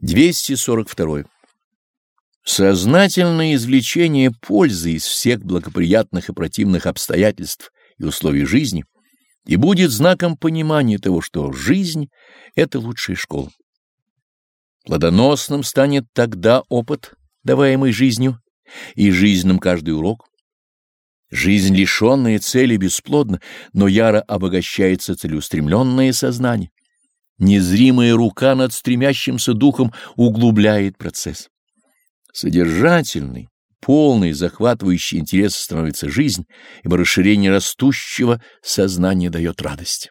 242. Сознательное извлечение пользы из всех благоприятных и противных обстоятельств и условий жизни и будет знаком понимания того, что жизнь — это лучшая школа. Плодоносным станет тогда опыт, даваемый жизнью, и жизненным каждый урок. Жизнь, лишенная цели, бесплодна, но яро обогащается целеустремленное сознание. Незримая рука над стремящимся духом углубляет процесс. Содержательный, полный, захватывающий интерес становится жизнь, ибо расширение растущего сознания дает радость.